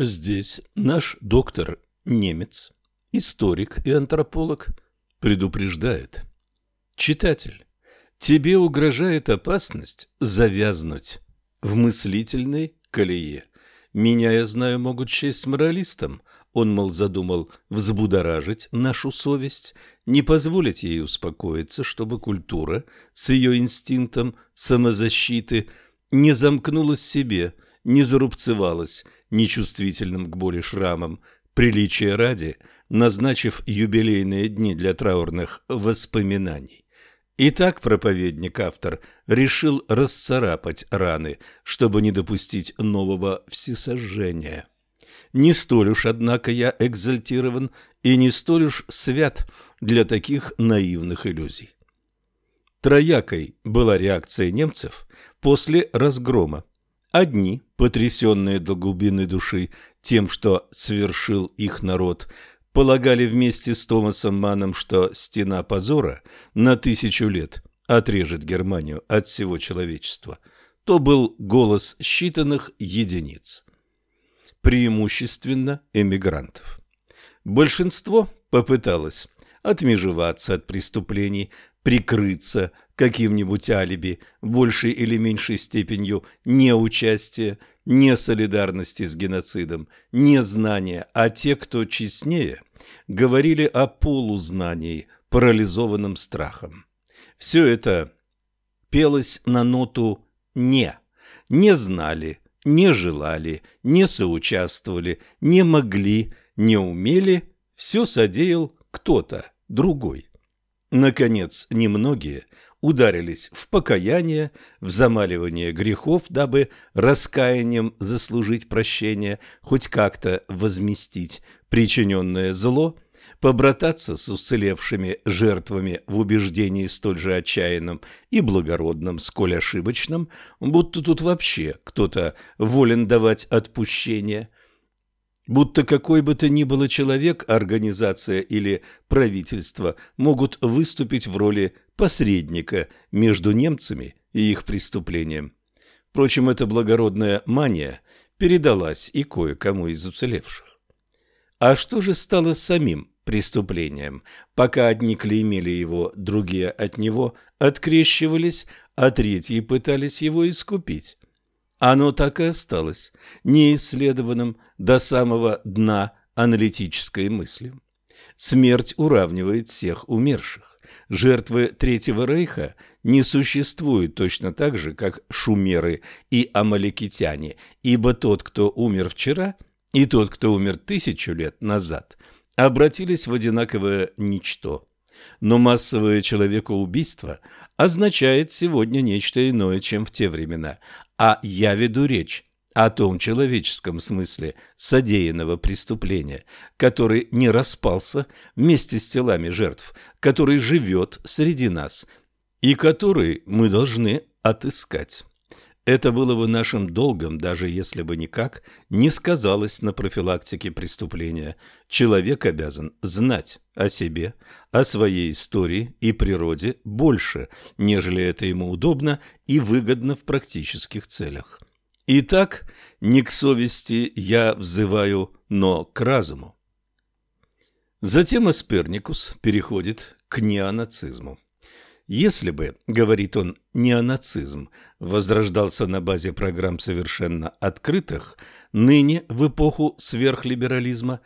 Здесь наш доктор немец, историк и антрополог предупреждает. Читатель, тебе угрожает опасность завязнуть в мыслительной колее. Меня, я знаю, могут счесть моралистом. Он, мол, задумал взбудоражить нашу совесть, не позволить ей успокоиться, чтобы культура с ее инстинктом самозащиты не замкнулась себе, не зарубцевалась нечувствительным к боли шрамом, приличия ради, назначив юбилейные дни для траурных воспоминаний. Итак, проповедник-автор решил расцарапать раны, чтобы не допустить нового всесожжения. Не столь уж, однако, я экзальтирован и не столь уж свят для таких наивных иллюзий. Троякой была реакция немцев после разгрома. Одни, потрясенные до глубины души тем, что свершил их народ, полагали вместе с Томасом Маном, что стена позора на тысячу лет отрежет Германию от всего человечества, то был голос считанных единиц. Преимущественно эмигрантов. Большинство попыталось отмежеваться от преступлений, прикрыться каким-нибудь алиби, большей или меньшей степенью неучастия, не солидарности с геноцидом, не знания, а те, кто честнее, говорили о полузнании, парализованном страхом. Все это пелось на ноту «не». Не знали, не желали, не соучаствовали, не могли, не умели, все содеял кто-то другой. Наконец, немногие ударились в покаяние, в замаливание грехов, дабы раскаянием заслужить прощение, хоть как-то возместить причиненное зло, побрататься с уцелевшими жертвами в убеждении столь же отчаянном и благородном, сколь ошибочном, будто тут вообще кто-то волен давать отпущение, будто какой бы то ни было человек, организация или правительство могут выступить в роли посредника между немцами и их преступлением. Впрочем, эта благородная мания передалась и кое-кому из уцелевших. А что же стало с самим преступлением? Пока одни клеймили его, другие от него открещивались, а третьи пытались его искупить. Оно так и осталось неисследованным до самого дна аналитической мысли. Смерть уравнивает всех умерших. Жертвы Третьего Рейха не существуют точно так же, как шумеры и амаликитяне, ибо тот, кто умер вчера – и тот, кто умер тысячу лет назад, обратились в одинаковое ничто. Но массовое человекоубийство означает сегодня нечто иное, чем в те времена. А я веду речь о том человеческом смысле содеянного преступления, который не распался вместе с телами жертв, который живет среди нас и который мы должны отыскать. Это было бы нашим долгом, даже если бы никак не сказалось на профилактике преступления. Человек обязан знать о себе, о своей истории и природе больше, нежели это ему удобно и выгодно в практических целях. Итак, не к совести я взываю, но к разуму. Затем Асперникус переходит к неонацизму. Если бы, говорит он, неонацизм возрождался на базе программ совершенно открытых, ныне, в эпоху сверхлиберализма,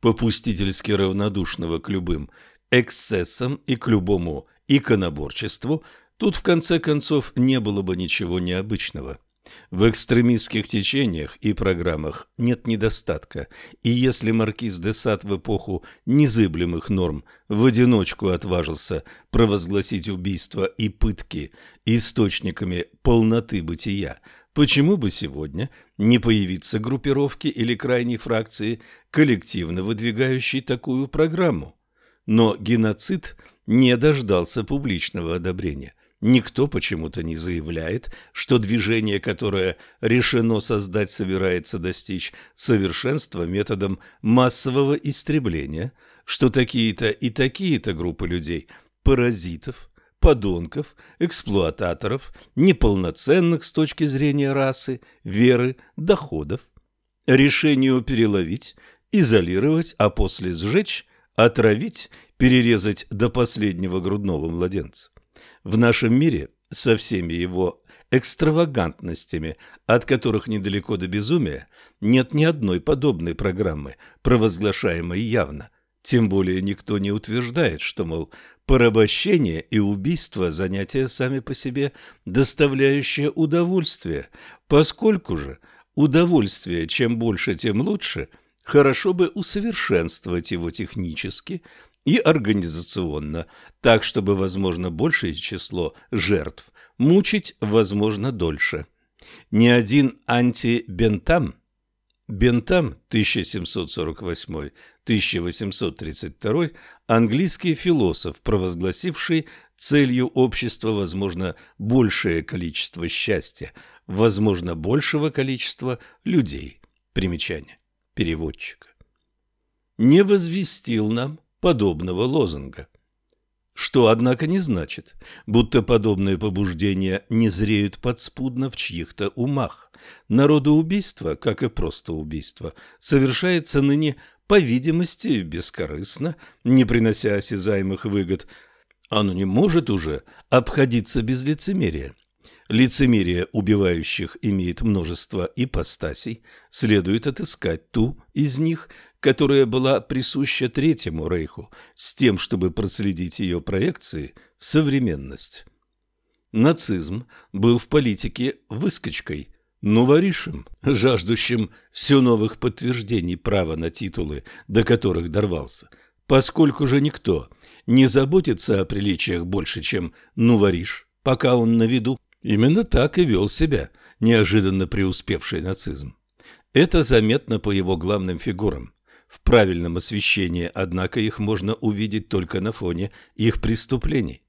попустительски равнодушного к любым эксцессам и к любому иконоборчеству, тут в конце концов не было бы ничего необычного. В экстремистских течениях и программах нет недостатка, и если маркиз де Сад в эпоху незыблемых норм в одиночку отважился провозгласить убийства и пытки источниками полноты бытия, почему бы сегодня не появиться группировки или крайней фракции, коллективно выдвигающей такую программу? Но геноцид не дождался публичного одобрения – Никто почему-то не заявляет, что движение, которое решено создать, собирается достичь совершенства методом массового истребления, что такие-то и такие-то группы людей – паразитов, подонков, эксплуататоров, неполноценных с точки зрения расы, веры, доходов. решению переловить, изолировать, а после сжечь, отравить, перерезать до последнего грудного младенца. В нашем мире со всеми его экстравагантностями, от которых недалеко до безумия, нет ни одной подобной программы, провозглашаемой явно. Тем более никто не утверждает, что, мол, порабощение и убийство – занятия сами по себе, доставляющие удовольствие, поскольку же удовольствие чем больше, тем лучше, хорошо бы усовершенствовать его технически и организационно, так, чтобы, возможно, большее число жертв мучить, возможно, дольше. Ни один антибентам – Бентам 1748-1832 английский философ, провозгласивший целью общества, возможно, большее количество счастья, возможно, большего количества людей. Примечание переводчика. Не возвестил нам подобного лозунга. Что, однако, не значит, будто подобные побуждения не зреют подспудно в чьих-то умах. Народоубийство, как и просто убийство, совершается ныне, по видимости, бескорыстно, не принося осязаемых выгод. Оно не может уже обходиться без лицемерия. Лицемерие убивающих имеет множество ипостасей, следует отыскать ту из них, которая была присуща Третьему Рейху, с тем, чтобы проследить ее проекции в современность. Нацизм был в политике выскочкой, новоришем, жаждущим все новых подтверждений права на титулы, до которых дорвался, поскольку же никто не заботится о приличиях больше, чем новориш, пока он на виду. Именно так и вел себя неожиданно преуспевший нацизм. Это заметно по его главным фигурам. В правильном освещении, однако, их можно увидеть только на фоне их преступлений.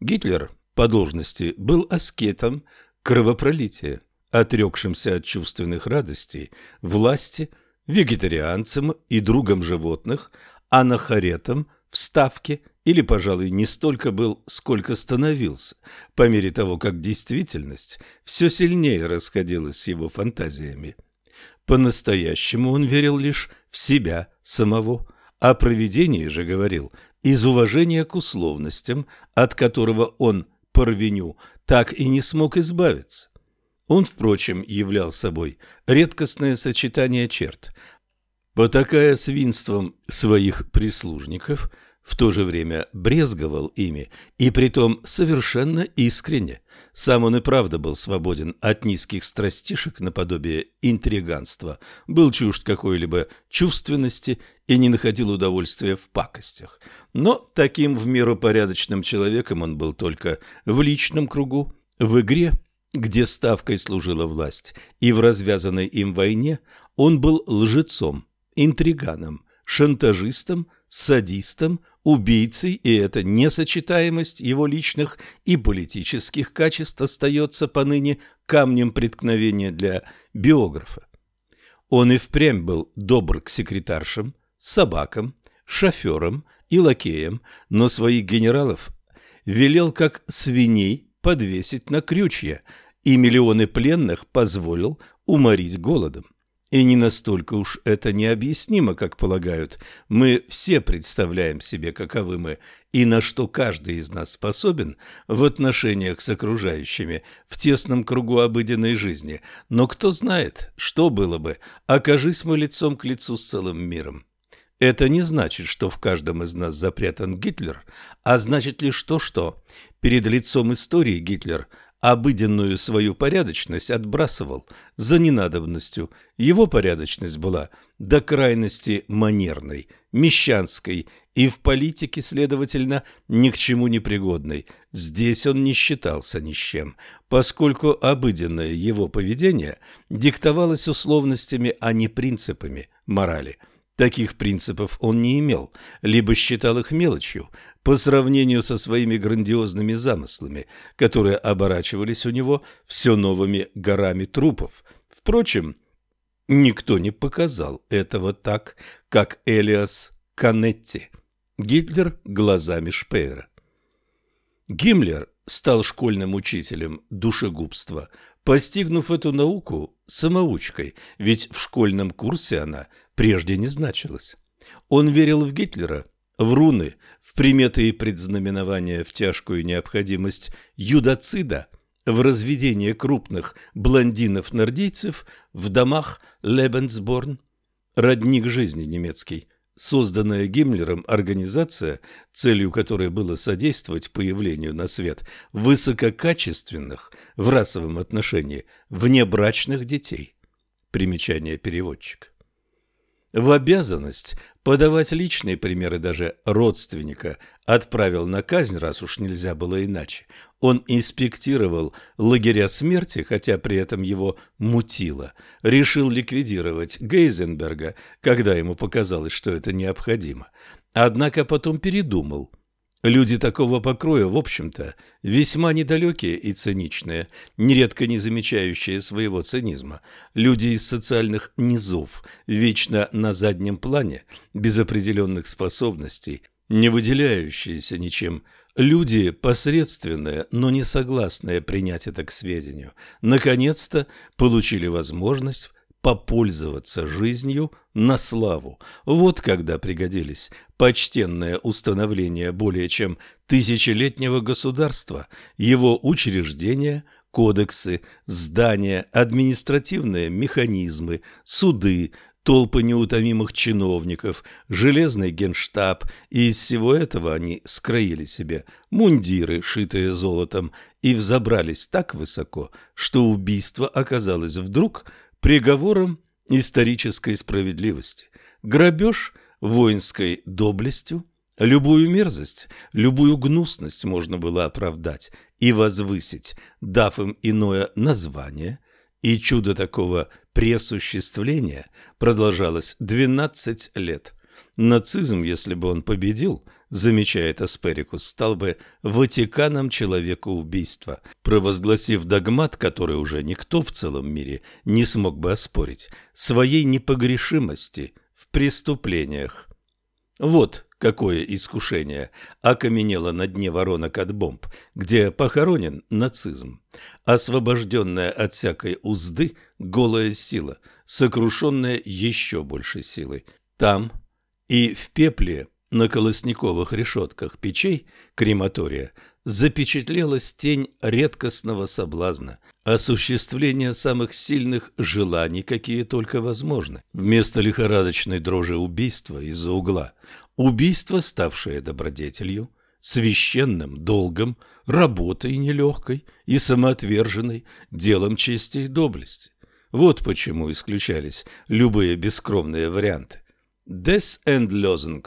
Гитлер по должности был аскетом кровопролития, отрекшимся от чувственных радостей, власти, вегетарианцем и другом животных, анахаретом в ставке или, пожалуй, не столько был, сколько становился, по мере того, как действительность все сильнее расходилась с его фантазиями. По-настоящему он верил лишь в себя самого, о провидении же говорил из уважения к условностям, от которого он, Парвеню, так и не смог избавиться. Он, впрочем, являл собой редкостное сочетание черт. Потакая свинством своих прислужников – в то же время брезговал ими, и притом совершенно искренне. Сам он и правда был свободен от низких страстишек наподобие интриганства, был чужд какой-либо чувственности и не находил удовольствия в пакостях. Но таким в меру порядочным человеком он был только в личном кругу, в игре, где ставкой служила власть, и в развязанной им войне он был лжецом, интриганом, шантажистом, садистом, убийцей, и эта несочетаемость его личных и политических качеств остается поныне камнем преткновения для биографа. Он и впрямь был добр к секретаршам, собакам, шоферам и лакеям, но своих генералов велел как свиней подвесить на крючья, и миллионы пленных позволил уморить голодом. И не настолько уж это необъяснимо, как полагают. Мы все представляем себе, каковы мы и на что каждый из нас способен в отношениях с окружающими в тесном кругу обыденной жизни. Но кто знает, что было бы, окажись мы лицом к лицу с целым миром. Это не значит, что в каждом из нас запрятан Гитлер, а значит лишь то, что перед лицом истории Гитлер – обыденную свою порядочность отбрасывал за ненадобностью. Его порядочность была до крайности манерной, мещанской и в политике, следовательно, ни к чему не пригодной. Здесь он не считался ни с чем, поскольку обыденное его поведение диктовалось условностями, а не принципами морали – Таких принципов он не имел, либо считал их мелочью по сравнению со своими грандиозными замыслами, которые оборачивались у него все новыми горами трупов. Впрочем, никто не показал этого так, как Элиас Канетти, Гитлер глазами Шпеера. Гиммлер стал школьным учителем душегубства, постигнув эту науку самоучкой, ведь в школьном курсе она прежде не значилась. Он верил в Гитлера, в руны, в приметы и предзнаменования, в тяжкую необходимость юдоцида, в разведение крупных блондинов-нордийцев в домах Лебенсборн, родник жизни немецкий, Созданная Гиммлером организация, целью которой было содействовать появлению на свет высококачественных в расовом отношении внебрачных детей. Примечание переводчика. В обязанность подавать личные примеры даже родственника отправил на казнь, раз уж нельзя было иначе, он инспектировал лагеря смерти, хотя при этом его мутило. Решил ликвидировать Гейзенберга, когда ему показалось, что это необходимо. Однако потом передумал. Люди такого покроя, в общем-то, весьма недалекие и циничные, нередко не замечающие своего цинизма. Люди из социальных низов, вечно на заднем плане, без определенных способностей, не выделяющиеся ничем Люди, посредственные, но не согласные принять это к сведению, наконец-то получили возможность попользоваться жизнью на славу. Вот когда пригодились почтенное установление более чем тысячелетнего государства, его учреждения, кодексы, здания, административные механизмы, суды, толпы неутомимых чиновников, железный генштаб, и из всего этого они скроили себе мундиры, шитые золотом, и взобрались так высоко, что убийство оказалось вдруг приговором исторической справедливости. Грабеж воинской доблестью, любую мерзость, любую гнусность можно было оправдать и возвысить, дав им иное название, и чудо такого пресуществления продолжалось 12 лет. Нацизм, если бы он победил, замечает Асперикус, стал бы Ватиканом человекоубийства, провозгласив догмат, который уже никто в целом мире не смог бы оспорить, своей непогрешимости в преступлениях. Вот какое искушение окаменело на дне воронок от бомб, где похоронен нацизм. Освобожденная от всякой узды голая сила, сокрушенная еще большей силой. Там и в пепле на колосниковых решетках печей крематория запечатлелась тень редкостного соблазна, осуществление самых сильных желаний, какие только возможны. Вместо лихорадочной дрожи убийства из-за угла Убийство, ставшее добродетелью, священным долгом, работой нелегкой и самоотверженной, делом чести и доблести. Вот почему исключались любые бескромные варианты. Des Endlösung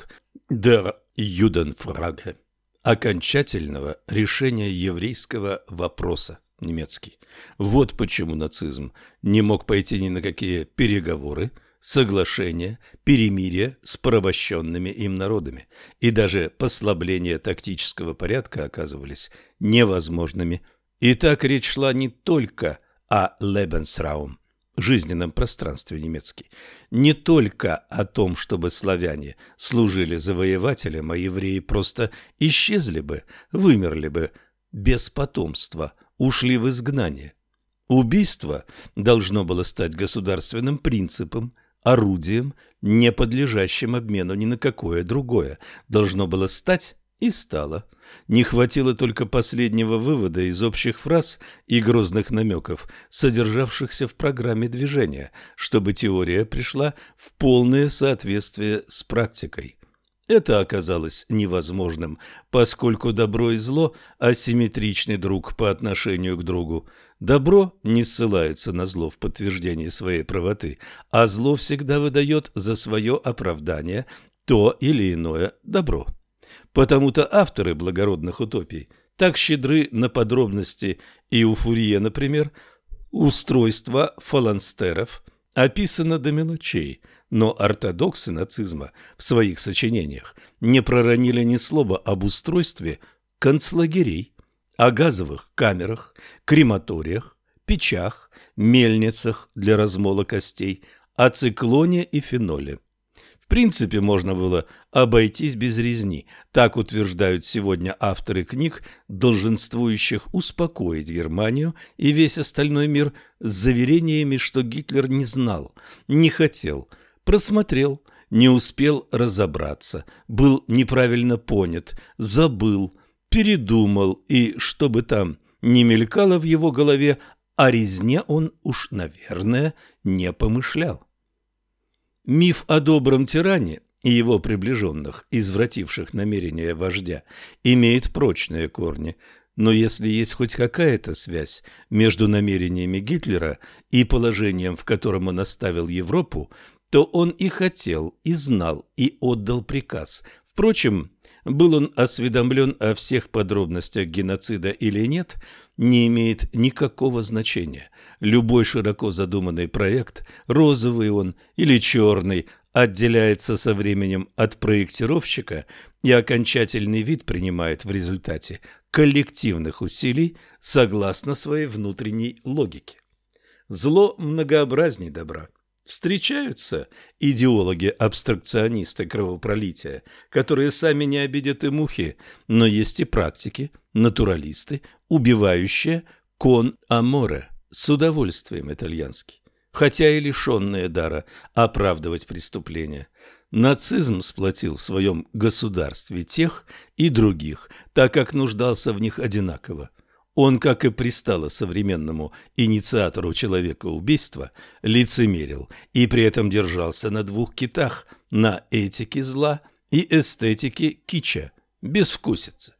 der Judenfrage окончательного решения еврейского вопроса немецкий. Вот почему нацизм не мог пойти ни на какие переговоры соглашения, перемирия с порабощенными им народами, и даже послабления тактического порядка оказывались невозможными. И так речь шла не только о Lebensraum, жизненном пространстве немецкий, не только о том, чтобы славяне служили завоевателям, а евреи просто исчезли бы, вымерли бы без потомства, ушли в изгнание. Убийство должно было стать государственным принципом – орудием, не подлежащим обмену ни на какое другое, должно было стать и стало. Не хватило только последнего вывода из общих фраз и грозных намеков, содержавшихся в программе движения, чтобы теория пришла в полное соответствие с практикой. Это оказалось невозможным, поскольку добро и зло асимметричны друг по отношению к другу. Добро не ссылается на зло в подтверждении своей правоты, а зло всегда выдает за свое оправдание то или иное добро. Потому-то авторы благородных утопий так щедры на подробности и у Фурье, например, устройство фаланстеров описано до мелочей, но ортодоксы нацизма в своих сочинениях не проронили ни слова об устройстве концлагерей о газовых камерах, крематориях, печах, мельницах для размола костей, о циклоне и феноле. В принципе, можно было обойтись без резни. Так утверждают сегодня авторы книг, долженствующих успокоить Германию и весь остальной мир с заверениями, что Гитлер не знал, не хотел, просмотрел, не успел разобраться, был неправильно понят, забыл, передумал и, что бы там ни мелькало в его голове, о резне он уж, наверное, не помышлял. Миф о добром тиране и его приближенных, извративших намерения вождя, имеет прочные корни, но если есть хоть какая-то связь между намерениями Гитлера и положением, в котором он оставил Европу, то он и хотел, и знал, и отдал приказ. Впрочем, был он осведомлен о всех подробностях геноцида или нет, не имеет никакого значения. Любой широко задуманный проект, розовый он или черный, отделяется со временем от проектировщика и окончательный вид принимает в результате коллективных усилий согласно своей внутренней логике. Зло многообразней добра. Встречаются идеологи-абстракционисты кровопролития, которые сами не обидят и мухи, но есть и практики, натуралисты, убивающие кон аморе, с удовольствием итальянский, хотя и лишенные дара оправдывать преступления. Нацизм сплотил в своем государстве тех и других, так как нуждался в них одинаково. Он, как и пристало современному инициатору человека убийства, лицемерил и при этом держался на двух китах – на этике зла и эстетике кича, безвкусица.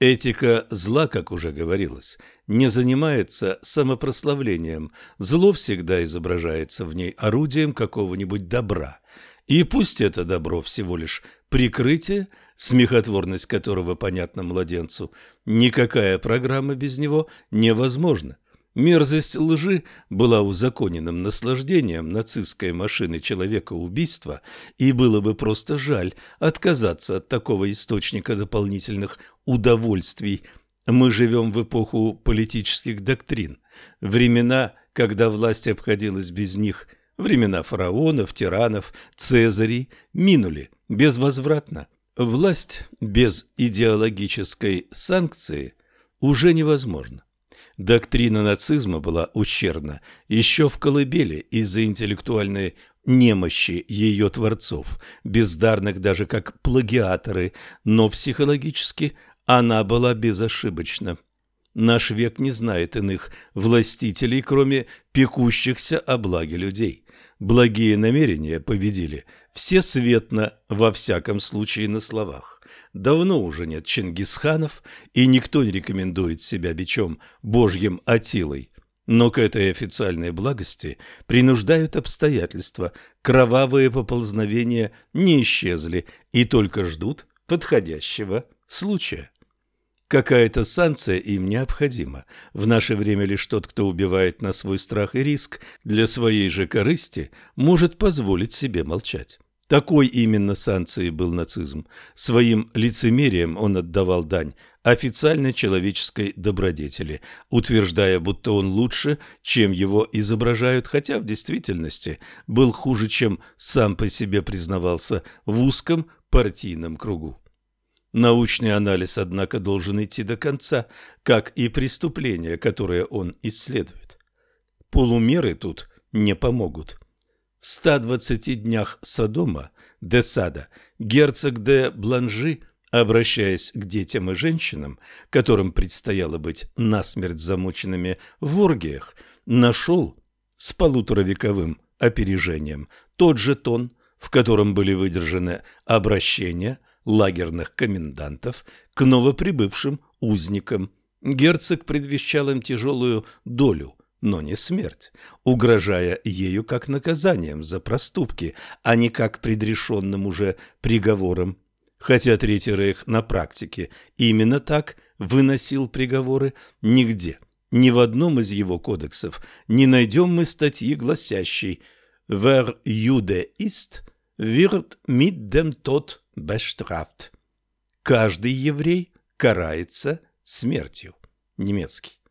Этика зла, как уже говорилось, не занимается самопрославлением. Зло всегда изображается в ней орудием какого-нибудь добра. И пусть это добро всего лишь прикрытие – смехотворность которого понятна младенцу, никакая программа без него невозможна. Мерзость лжи была узаконенным наслаждением нацистской машины человека-убийства, и было бы просто жаль отказаться от такого источника дополнительных удовольствий. Мы живем в эпоху политических доктрин, времена, когда власть обходилась без них, времена фараонов, тиранов, цезарей, минули безвозвратно. Власть без идеологической санкции уже невозможна. Доктрина нацизма была ущербна еще в колыбели из-за интеллектуальной немощи ее творцов, бездарных даже как плагиаторы, но психологически она была безошибочна. Наш век не знает иных властителей, кроме пекущихся о благе людей. Благие намерения победили – все светно, во всяком случае на словах. Давно уже нет Чингисханов, и никто не рекомендует себя бичом Божьим Атилой. Но к этой официальной благости принуждают обстоятельства. Кровавые поползновения не исчезли и только ждут подходящего случая. Какая-то санкция им необходима. В наше время лишь тот, кто убивает на свой страх и риск для своей же корысти, может позволить себе молчать. Такой именно санкцией был нацизм. Своим лицемерием он отдавал дань официальной человеческой добродетели, утверждая, будто он лучше, чем его изображают, хотя в действительности был хуже, чем сам по себе признавался в узком партийном кругу. Научный анализ, однако, должен идти до конца, как и преступления, которые он исследует. Полумеры тут не помогут. В 120 днях Содома, де Сада, герцог де Бланжи, обращаясь к детям и женщинам, которым предстояло быть насмерть замученными в оргиях, нашел с полуторавековым опережением тот же тон, в котором были выдержаны обращения лагерных комендантов к новоприбывшим узникам. Герцог предвещал им тяжелую долю – но не смерть, угрожая ею как наказанием за проступки, а не как предрешенным уже приговором. Хотя Третий Рейх на практике именно так выносил приговоры, нигде, ни в одном из его кодексов не найдем мы статьи, гласящей «Wer Jude ist, wird mit dem Tod bestraft». Каждый еврей карается смертью. Немецкий.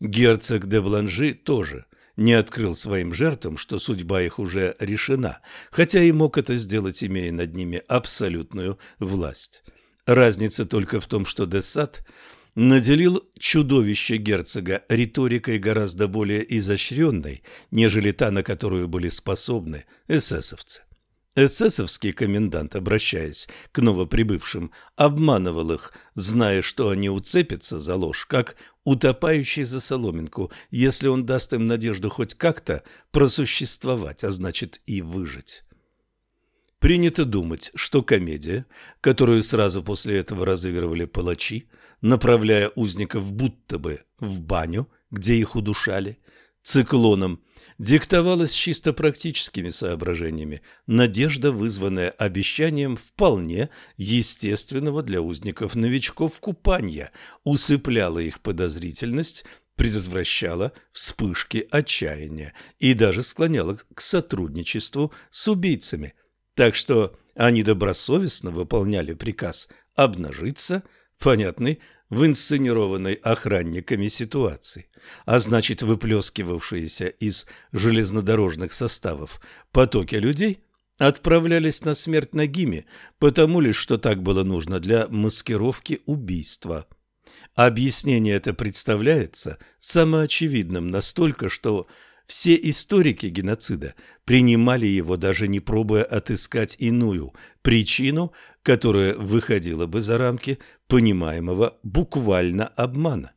Герцог де Бланжи тоже не открыл своим жертвам, что судьба их уже решена, хотя и мог это сделать, имея над ними абсолютную власть. Разница только в том, что Десад наделил чудовище герцога риторикой гораздо более изощренной, нежели та, на которую были способны эсэсовцы. Эсэсовский комендант, обращаясь к новоприбывшим, обманывал их, зная, что они уцепятся за ложь, как утопающий за соломинку, если он даст им надежду хоть как-то просуществовать, а значит и выжить. Принято думать, что комедия, которую сразу после этого разыгрывали палачи, направляя узников будто бы в баню, где их удушали, циклоном, диктовалась чисто практическими соображениями, надежда, вызванная обещанием вполне естественного для узников-новичков купания, усыпляла их подозрительность, предотвращала вспышки отчаяния и даже склоняла к сотрудничеству с убийцами – так что они добросовестно выполняли приказ обнажиться, понятный, в инсценированной охранниками ситуации, а значит выплескивавшиеся из железнодорожных составов потоки людей отправлялись на смерть нагими, потому лишь что так было нужно для маскировки убийства. Объяснение это представляется самоочевидным настолько, что все историки геноцида принимали его, даже не пробуя отыскать иную причину, которая выходила бы за рамки понимаемого буквально обмана.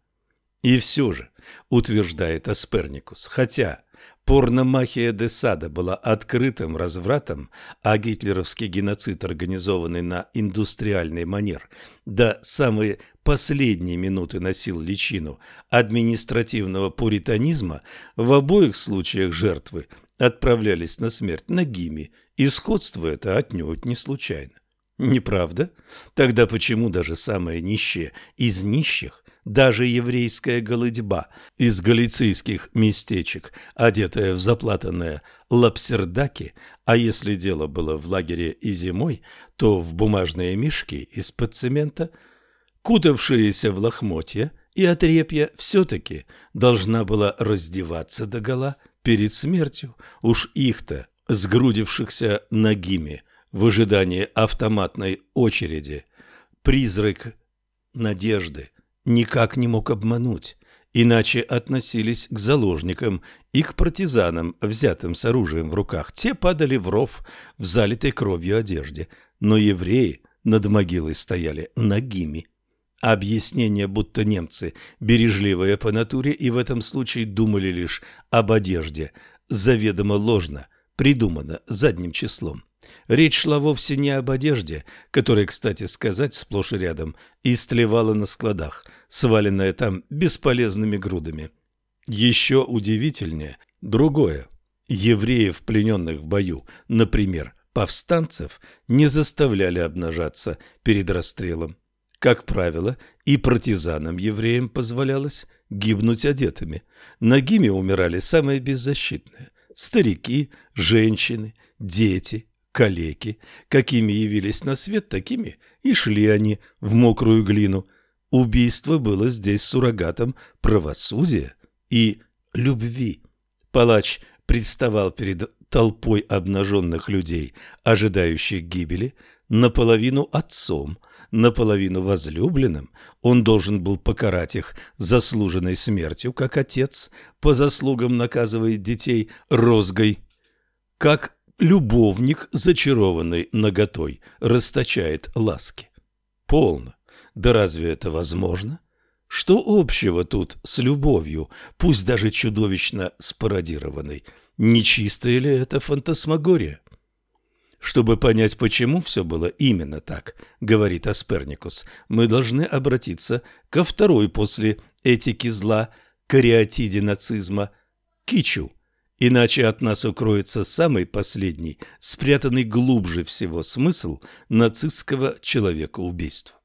И все же, утверждает Асперникус, хотя Порномахия де Сада была открытым развратом, а гитлеровский геноцид, организованный на индустриальный манер, до самой последней минуты носил личину административного пуританизма, в обоих случаях жертвы отправлялись на смерть нагими, и сходство это отнюдь не случайно. Неправда? Тогда почему даже самые нищие из нищих даже еврейская голыдьба из галицийских местечек, одетая в заплатанные лапсердаки, а если дело было в лагере и зимой, то в бумажные мешки из-под цемента, кутавшиеся в лохмотья и отрепья, все-таки должна была раздеваться догола перед смертью. Уж их-то, сгрудившихся ногими в ожидании автоматной очереди, призрак надежды – никак не мог обмануть, иначе относились к заложникам и к партизанам, взятым с оружием в руках. Те падали в ров в залитой кровью одежде, но евреи над могилой стояли нагими. Объяснение, будто немцы бережливые по натуре и в этом случае думали лишь об одежде, заведомо ложно, придумано задним числом. Речь шла вовсе не об одежде, которая, кстати сказать, сплошь и рядом истлевала на складах, сваленная там бесполезными грудами. Еще удивительнее другое. Евреев, плененных в бою, например, повстанцев, не заставляли обнажаться перед расстрелом. Как правило, и партизанам-евреям позволялось гибнуть одетыми. Нагими умирали самые беззащитные – старики, женщины, дети – калеки. Какими явились на свет, такими и шли они в мокрую глину. Убийство было здесь суррогатом правосудия и любви. Палач представал перед толпой обнаженных людей, ожидающих гибели, наполовину отцом, наполовину возлюбленным. Он должен был покарать их заслуженной смертью, как отец по заслугам наказывает детей розгой, как любовник, зачарованный наготой, расточает ласки. Полно. Да разве это возможно? Что общего тут с любовью, пусть даже чудовищно спародированной? Нечистая ли это фантасмагория? Чтобы понять, почему все было именно так, говорит Асперникус, мы должны обратиться ко второй после этики зла, кариатиде нацизма, кичу – Иначе от нас укроется самый последний, спрятанный глубже всего смысл нацистского человекоубийства.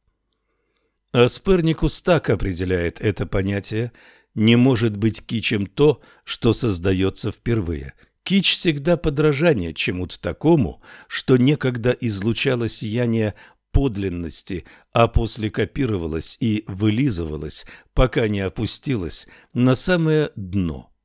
Асперникус так определяет это понятие «не может быть кичем то, что создается впервые». Кич всегда подражание чему-то такому, что некогда излучало сияние подлинности, а после копировалось и вылизывалось, пока не опустилось на самое дно –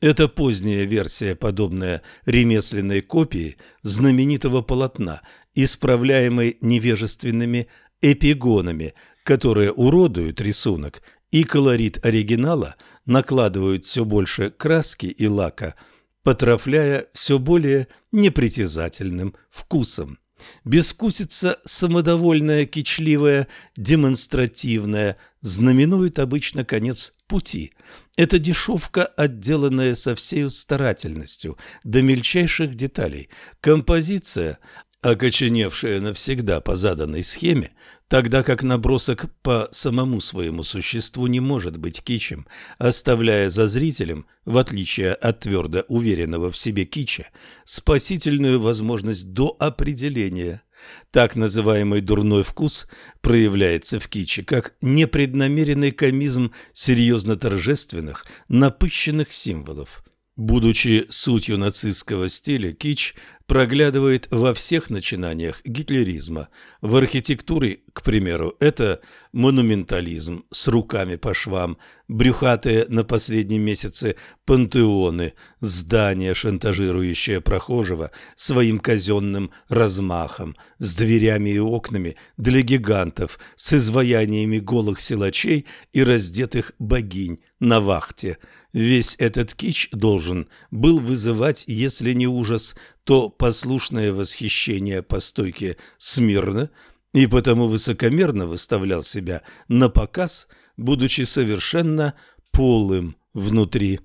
Это поздняя версия, подобная ремесленной копии знаменитого полотна, исправляемой невежественными эпигонами, которые уродуют рисунок и колорит оригинала накладывают все больше краски и лака, потрафляя все более непритязательным вкусом. Безвкусица самодовольная, кичливая, демонстративная знаменует обычно конец пути. Это дешевка, отделанная со всей старательностью, до мельчайших деталей. Композиция, окоченевшая навсегда по заданной схеме, тогда как набросок по самому своему существу не может быть кичем, оставляя за зрителем, в отличие от твердо уверенного в себе кича, спасительную возможность до определения. Так называемый дурной вкус проявляется в киче как непреднамеренный комизм серьезно торжественных, напыщенных символов. Будучи сутью нацистского стиля, кич проглядывает во всех начинаниях гитлеризма. В архитектуре, к примеру, это монументализм с руками по швам, брюхатые на последнем месяце пантеоны, здания, шантажирующие прохожего своим казенным размахом, с дверями и окнами для гигантов, с изваяниями голых силачей и раздетых богинь на вахте. Весь этот кич должен был вызывать, если не ужас, то послушное восхищение по стойке смирно и потому высокомерно выставлял себя на показ, будучи совершенно полым внутри.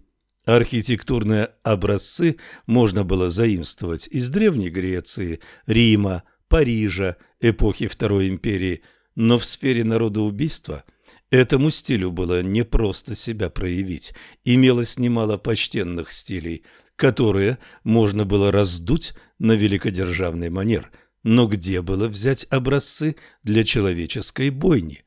Архитектурные образцы можно было заимствовать из Древней Греции, Рима, Парижа, эпохи Второй империи, но в сфере народоубийства этому стилю было непросто себя проявить. Имелось немало почтенных стилей – которые можно было раздуть на великодержавный манер. Но где было взять образцы для человеческой бойни?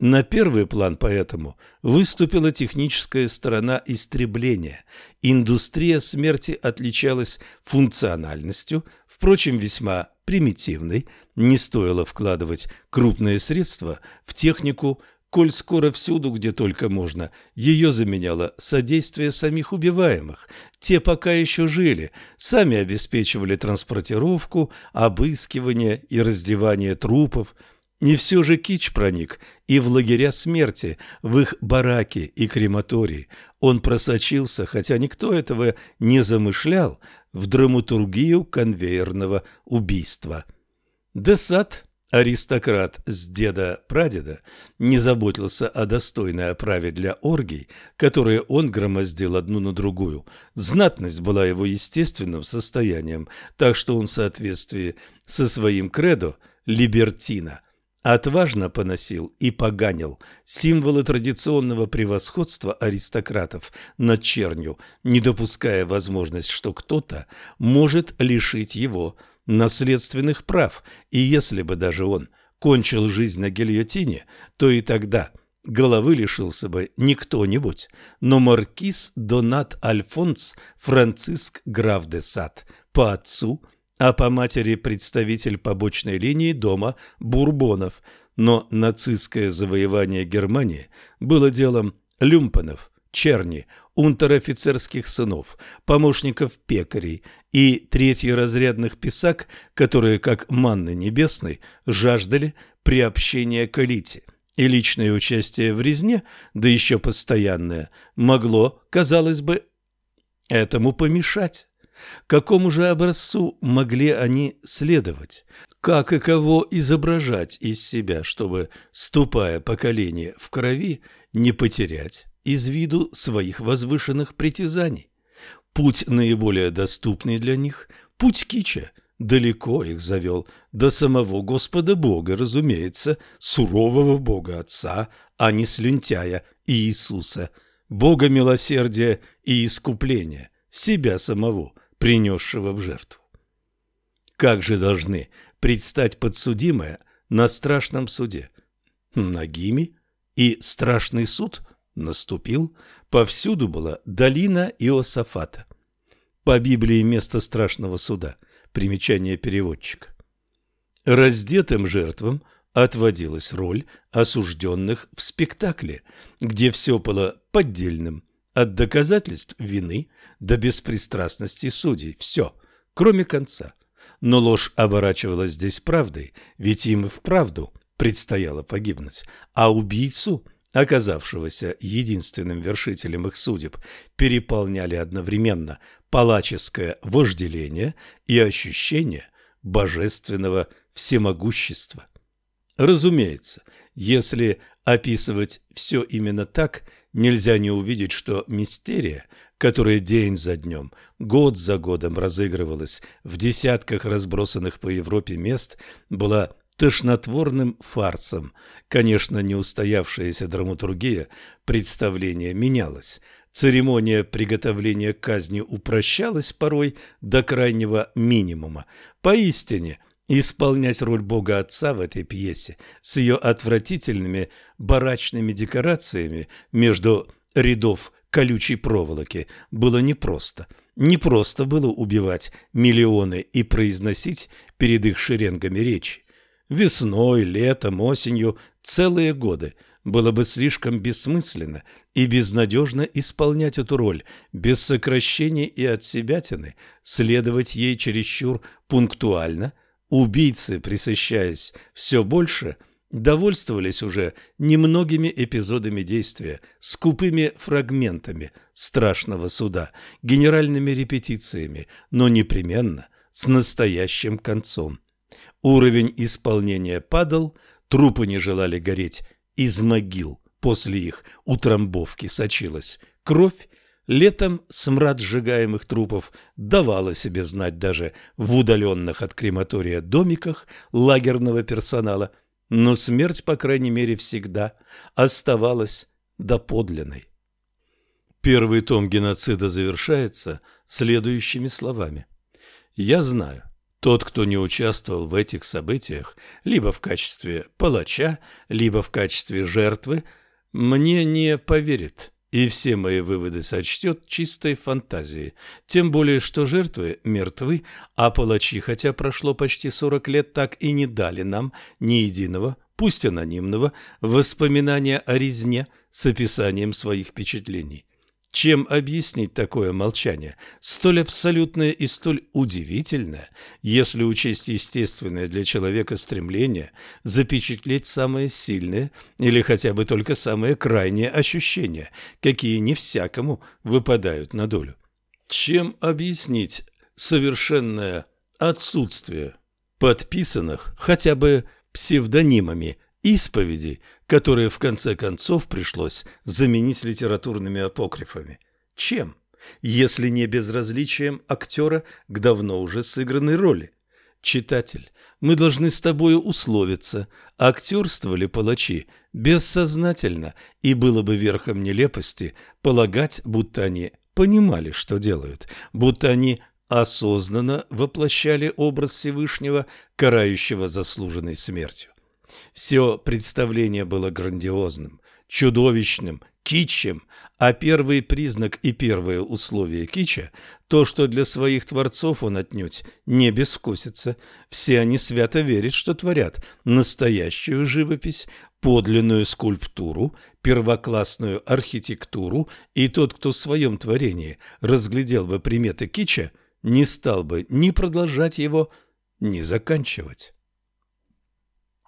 На первый план поэтому выступила техническая сторона истребления. Индустрия смерти отличалась функциональностью, впрочем, весьма примитивной, не стоило вкладывать крупные средства в технику коль скоро всюду, где только можно, ее заменяло содействие самих убиваемых. Те пока еще жили, сами обеспечивали транспортировку, обыскивание и раздевание трупов. Не все же кич проник и в лагеря смерти, в их бараки и крематории. Он просочился, хотя никто этого не замышлял, в драматургию конвейерного убийства. Десад Аристократ с деда-прадеда не заботился о достойной оправе для оргий, которые он громоздил одну на другую. Знатность была его естественным состоянием, так что он в соответствии со своим кредо «либертина» отважно поносил и поганил символы традиционного превосходства аристократов над чернью, не допуская возможность, что кто-то может лишить его наследственных прав, и если бы даже он кончил жизнь на гильотине, то и тогда головы лишился бы не кто-нибудь, но маркиз Донат Альфонс Франциск граф де Сад. По отцу, а по матери представитель побочной линии дома Бурбонов, но нацистское завоевание Германии было делом люмпенов, черни, унтер-офицерских сынов, помощников пекарей и третьеразрядных писак, которые, как манны небесной, жаждали приобщения к элите. И личное участие в резне, да еще постоянное, могло, казалось бы, этому помешать. Какому же образцу могли они следовать? Как и кого изображать из себя, чтобы, ступая поколение в крови, не потерять из виду своих возвышенных притязаний. Путь наиболее доступный для них, путь кича, далеко их завел, до самого Господа Бога, разумеется, сурового Бога Отца, а не слюнтяя Иисуса, Бога милосердия и искупления, себя самого, принесшего в жертву. Как же должны предстать подсудимые на страшном суде? Нагими и страшный суд наступил, повсюду была долина Иосафата. По Библии место страшного суда. Примечание переводчика. Раздетым жертвам отводилась роль осужденных в спектакле, где все было поддельным, от доказательств вины до беспристрастности судей. Все, кроме конца. Но ложь оборачивалась здесь правдой, ведь им и вправду предстояло погибнуть. А убийцу, оказавшегося единственным вершителем их судеб, переполняли одновременно палаческое вожделение и ощущение божественного всемогущества. Разумеется, если описывать все именно так, нельзя не увидеть, что мистерия, которая день за днем, год за годом разыгрывалась в десятках разбросанных по Европе мест, была тошнотворным фарсом. Конечно, не устоявшаяся драматургия представления менялась. Церемония приготовления казни упрощалась порой до крайнего минимума. Поистине, исполнять роль Бога Отца в этой пьесе с ее отвратительными барачными декорациями между рядов колючей проволоки было непросто. Непросто было убивать миллионы и произносить перед их шеренгами речи. Весной, летом, осенью, целые годы. Было бы слишком бессмысленно и безнадежно исполнять эту роль, без сокращения и отсебятины, следовать ей чересчур пунктуально. Убийцы, присыщаясь все больше, довольствовались уже немногими эпизодами действия, скупыми фрагментами страшного суда, генеральными репетициями, но непременно с настоящим концом. Уровень исполнения падал, трупы не желали гореть из могил. После их утрамбовки сочилась кровь. Летом смрад сжигаемых трупов давала себе знать даже в удаленных от крематория домиках лагерного персонала, но смерть, по крайней мере, всегда оставалась доподлинной. Первый том геноцида завершается следующими словами. «Я знаю, тот, кто не участвовал в этих событиях, либо в качестве палача, либо в качестве жертвы, мне не поверит и все мои выводы сочтет чистой фантазией. Тем более, что жертвы мертвы, а палачи, хотя прошло почти 40 лет, так и не дали нам ни единого, пусть анонимного, воспоминания о резне с описанием своих впечатлений. Чем объяснить такое молчание, столь абсолютное и столь удивительное, если учесть естественное для человека стремление запечатлеть самые сильные или хотя бы только самые крайние ощущения, какие не всякому выпадают на долю? Чем объяснить совершенное отсутствие подписанных хотя бы псевдонимами исповедей, которые в конце концов пришлось заменить литературными апокрифами. Чем? Если не безразличием актера к давно уже сыгранной роли. Читатель, мы должны с тобою условиться, актерствовали палачи бессознательно, и было бы верхом нелепости полагать, будто они понимали, что делают, будто они осознанно воплощали образ Всевышнего, карающего заслуженной смертью. Все представление было грандиозным, чудовищным, кичем, а первый признак и первое условие кича – то, что для своих творцов он отнюдь не бескусится. Все они свято верят, что творят настоящую живопись, подлинную скульптуру, первоклассную архитектуру, и тот, кто в своем творении разглядел бы приметы кича, не стал бы ни продолжать его, ни заканчивать.